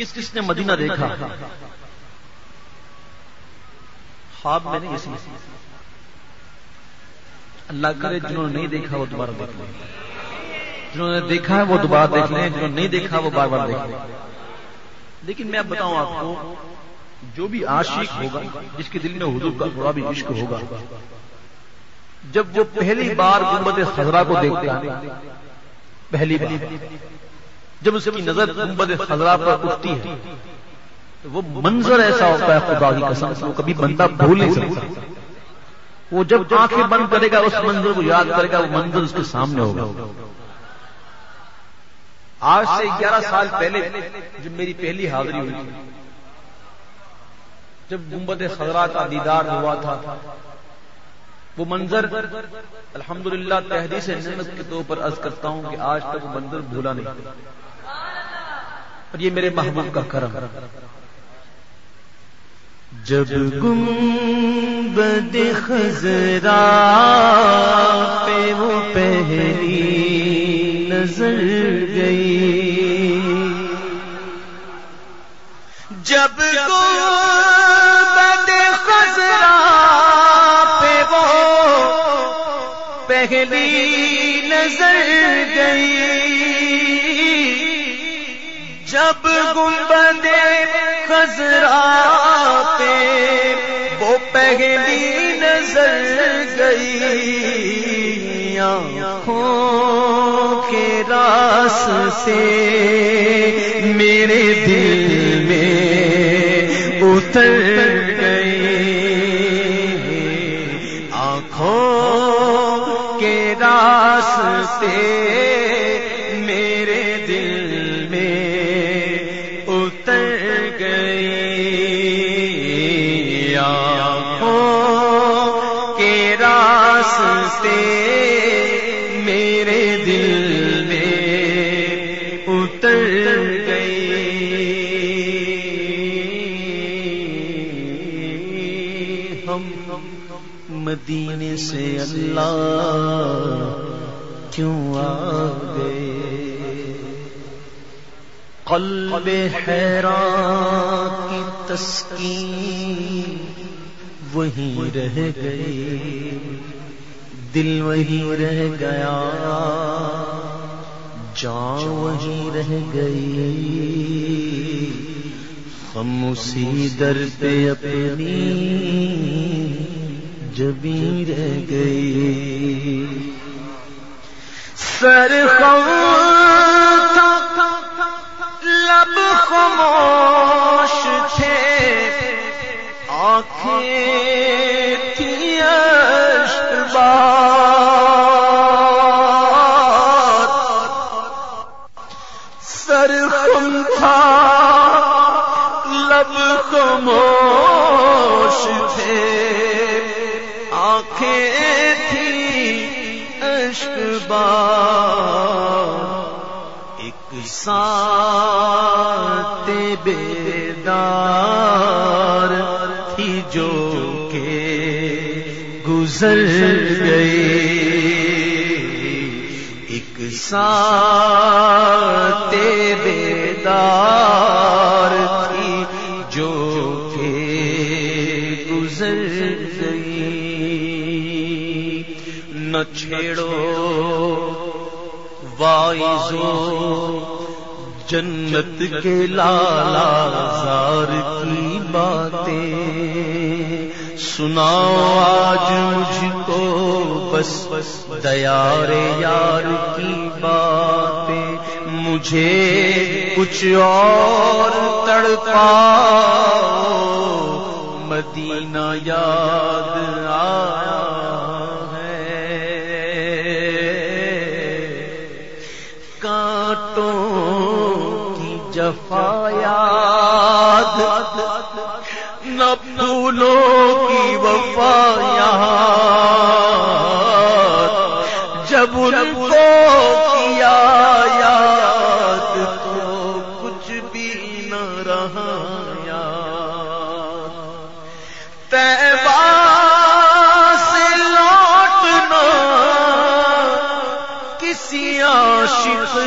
کس کس نے مدینہ دیکھا؟ خواب میں نہیں اسی اللہ کرے جنہوں نے نہیں دیکھا وہ دوبارہ دیکھ لیں۔ جنہوں نے دیکھا ہے وہ دوبارہ دیکھ لیں۔ جنہوں نے نہیں دیکھا وہ بار بار دیکھ لیں۔ لیکن میں اب بتاؤں آپ کو، جو بھی عاشق ہوگا، جس کے دل میں حضور کا تھوڑا بھی عشق ہوگا، جب وہ پہلی بار گنبد خزرا کو دیکھتا ہے، پہلی بار۔ جب اس کی نظر گنبد خزرا پر اٹھتی ہے، تو وہ منظر ایسا ہوتا ہے خدا کی قسم سے، وہ کبھی بندہ بھول نہیں سکتا۔ وہ جب آنکھیں بند کرے گا، اس منظر کو یاد کرے گا، وہ منظر اس کے سامنے ہوگا۔ آج سے گیارہ سال پہلے جب میری پہلی حاضری ہوئی تھی جب گنبد خزرا کا دیدار ہوا تھا، وہ منظر الحمدللہ تحدیث نعمت کے طور پر عرض کرتا ہوں کہ آج تک وہ منظر بھولا نہیں۔ اور یہ میرے محبوب کا کرم۔ جب گنبد خزرا پہ وہ پہلی نظر گئی۔ جب گنبد خزرا پہ وہ پہلی نظر گئی۔ جب گنبد خزرا پہ، وہ پہلی نظر گئی آنکھوں کے راس سے میرے دل میں اتر گئی آنکھوں کے راس سے راس میرے دل میں اتر گئی ہم مدینے سے اللہ کیوں آ گئے؟ قلب حیران کی تسکین وہیں رہ گئی دل وہیں رہ گیا، جان وہیں رہ گئی۔ ہم اسی در پہ اپنی جبی رہ گئی۔ سر لب خاموش تھے۔ آنکھیں تھی سر خم تھا لب خاموش تھے۔ آنکھیں تھی عشق بار ایک ساتھ بیدار۔ گزر گئی ایک ساتھ بیدار تھی جو کہ گزر گئی۔ نہ چھیڑو وائزو جنت کے لالا زار کی باتیں۔ سناؤ آج مجھ کو، بس بس، دیار یار کی باتیں۔ مجھے کچھ اور تڑپا مدینہ یاد آیا کانٹوں کی جفایات نہ پھولوں کی وفایات جب ان کو کیا یاد تو کچھ بھی نہ رہا، یاد۔ تیبا سے لوٹنا، کسی عاشق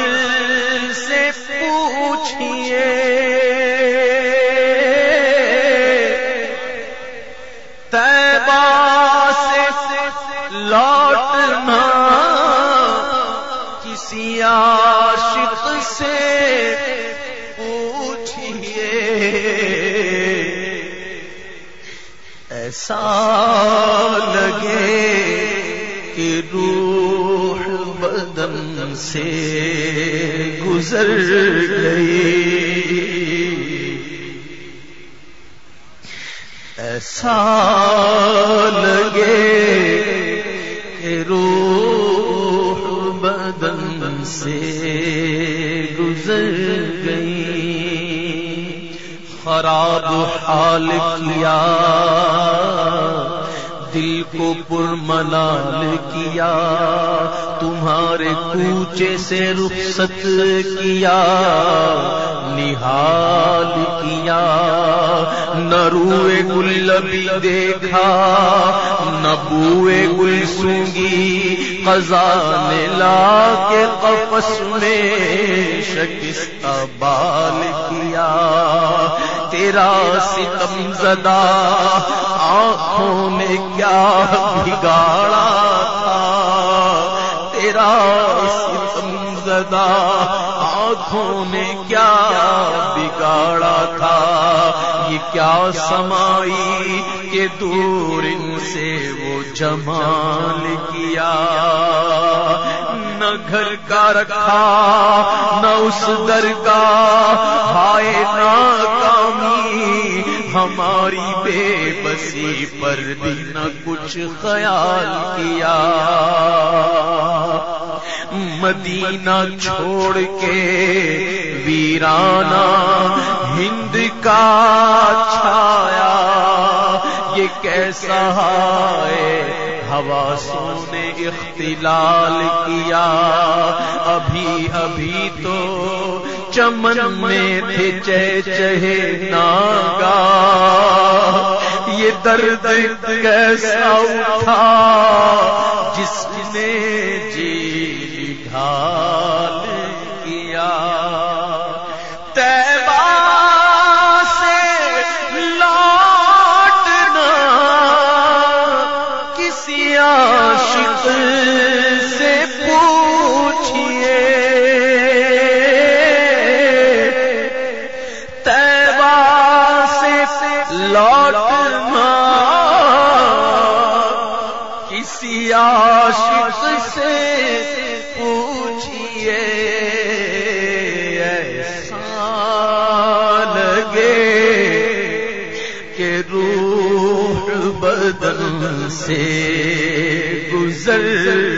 سے پوچھئے۔ ایسا لگے کہ روح بدن سے گزر گئی۔ ایسا لگے کہ روح بدن سے خراب حال کیا۔ دل کو پر ملال کیا۔ تمہارے کوچے سے رخصت کیا۔ نہال کیا۔ نہ روئے گل دیکھا۔ نہ بوئے گل سونگی قضا نے لا کے قفص میں شکست بال کیا۔ تیرا ستم زدہ، آنکھوں نے کیا بگاڑا تھا؟ تیرا ستم زدہ، آنکھوں نے کیا بگاڑا تھا؟ یہ کیا سمائی کہ دور ان سے وہ جمال کیا؟ نہ گھر کا رکھا، نہ اس در کا، ہائے ناکامی ہماری بے بسی پر بھی نہ کچھ خیال کیا۔ مدینہ چھوڑ کے ویرانہ ہند کا چھایا۔ یہ کیسا ہے؟ ہوا سونے اختلال کیا۔ ابھی ابھی تو چمن میں تھے چہ چہے ناگا۔ یہ درد کیسا اٹھا۔ لگے کہ روح بدن سے گزر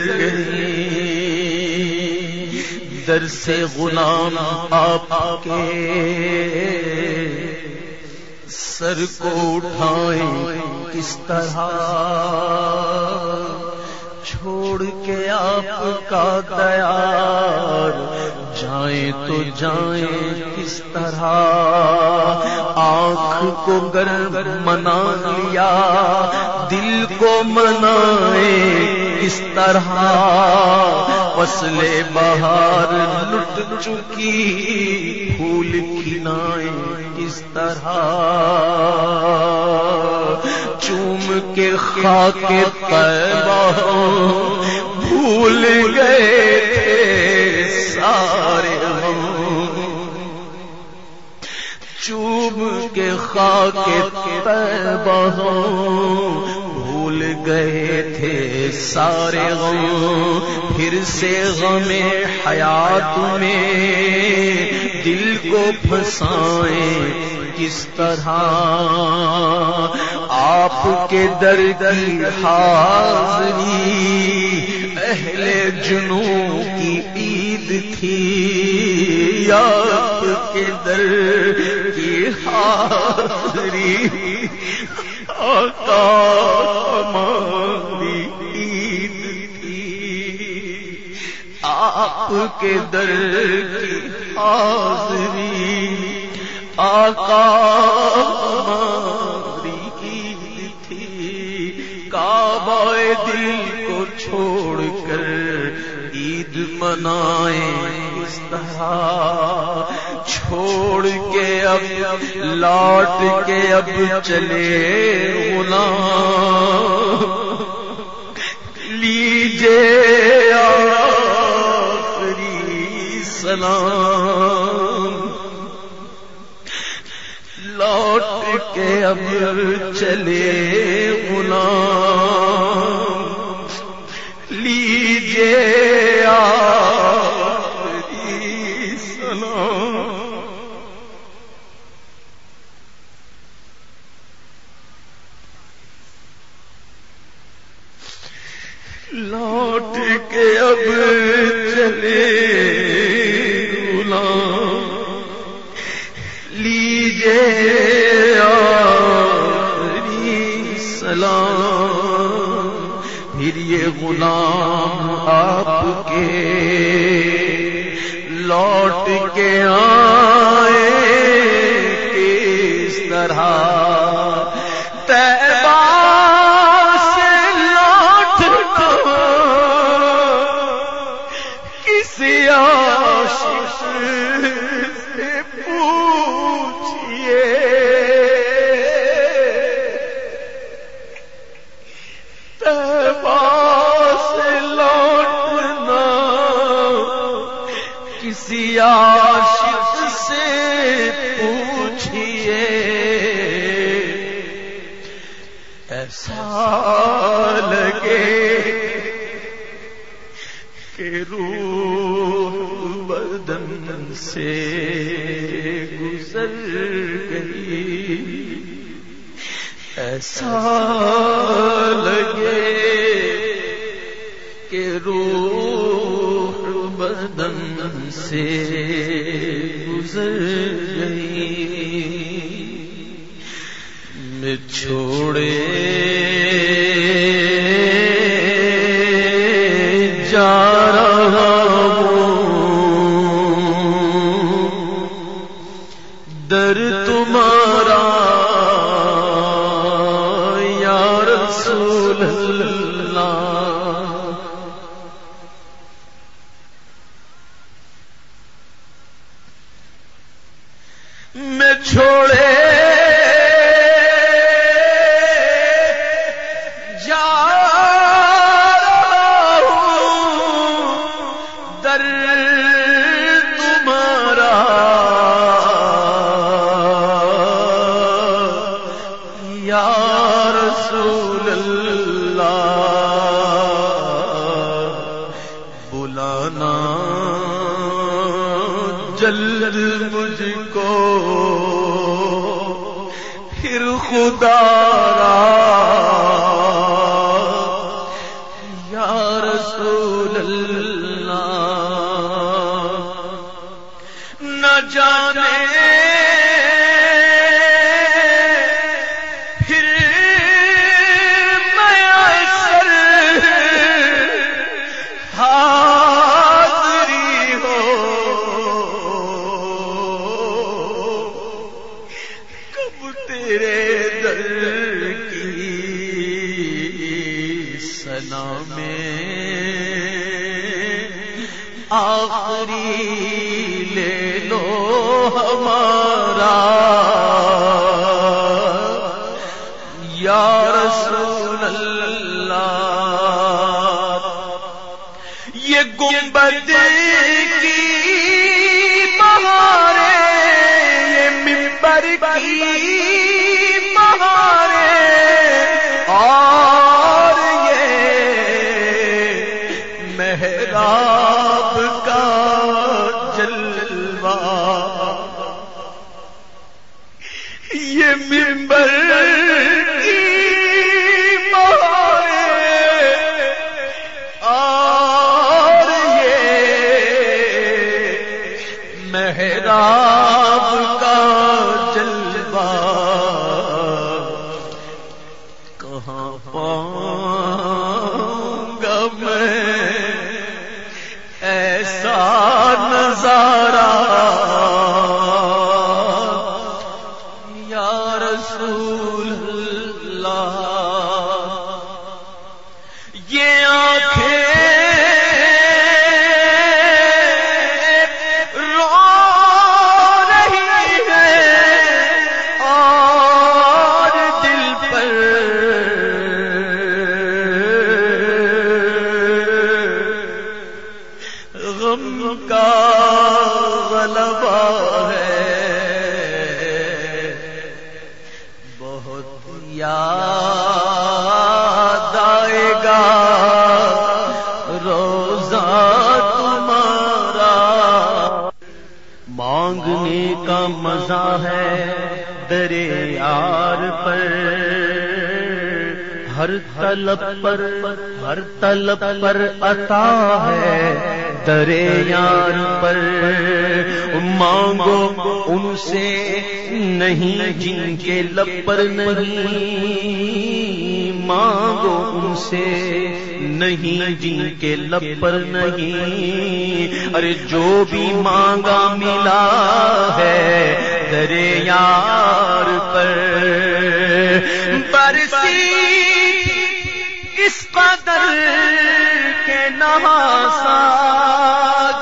گئی۔ در سے غلام آپ کے سر کو اٹھائیں کس طرح؟ چھوڑ کے آپ کا دیار جائیں تو جائیں کس طرح؟ آنکھ کو گرم منا لیا دل کو منائے کس طرح؟ فصلے بہار لٹ چکی، پھول کھلائیں کس طرح؟ چوم کے خاک طیبہ بھول گئے تھے سارے۔ چوب کے خاک بھول گئے تھے سارے غم، پھر سے غم حیات میں دل کو پھنسائیں کس طرح؟ آپ کے در کی حاضری اہل جنوں کی عید تھی آپ کے در حاضری آقا ہماری عید تھی آپ کے در کی حاضری آقا ہماری عید تھی، کعبہ دل کو چھوڑ کر منائیں اس طرح چھوڑ کے اب، لوٹ کے اب چلے غلام۔ لیجے آخری سلام۔ لوٹ کے اب چلے غلام۔ لیجیے لوٹ کے اب چلے غلام لیجیے آخری سلام۔ پھر یہ غلام آپ کے کے آئے کس طرح؟ تیبا بدن سے گزر گئی۔ ایسا لگے کہ روح بدن سے گزر گئی۔ میں چھوڑے رسول اللہ لانا جلد مجھ کو پھر خدا را تیرے در کی سنا میں آخری لے لو ہمارا محراب کا جلوہ۔ یہ ممبر رسول مزہ ہے درے یار پر۔ ہر طلب پر، ہر طلب پر عطا ہے درے یار پر مانگو ان سے نہیں، جن کے لب پر نہیں۔ مانگو ان سے نہیں، جن کے لب پر نہیں۔ ارے جو بھی مانگا ملا ہے درے یار پر۔ برسی اس قدر کے نواسا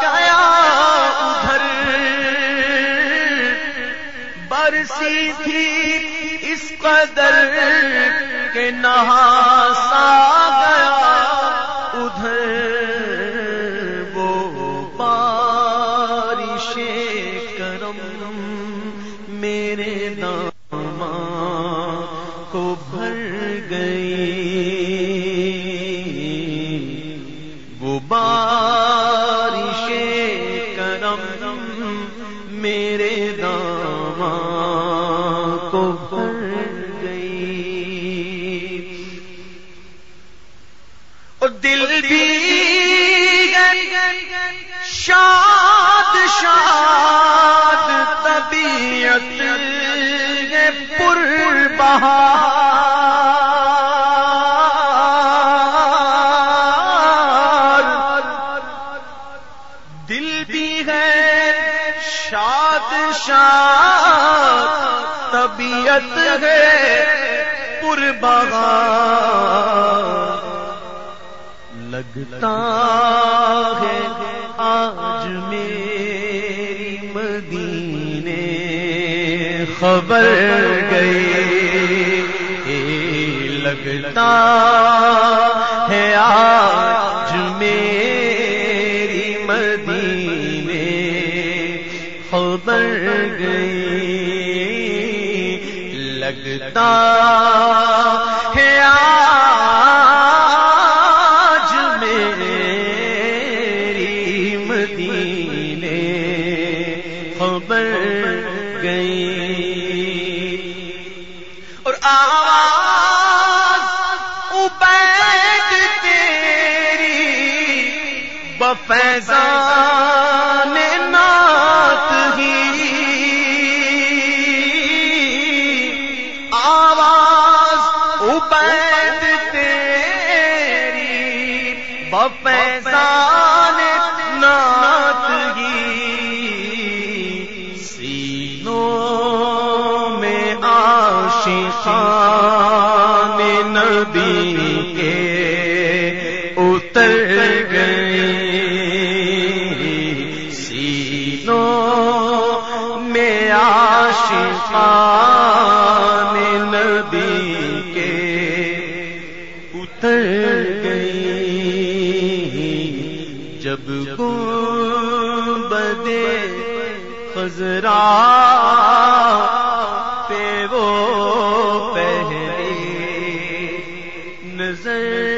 گیا ادھر۔ برسی تھی اس قدر جہاں شاد شاد طبیعت ہے پر لگتا ہے آج میری مدینے خبر گئی۔ لگتا ہے آج میری لگتا نبی کے اتر گئی سینوں میں آشیخان نظر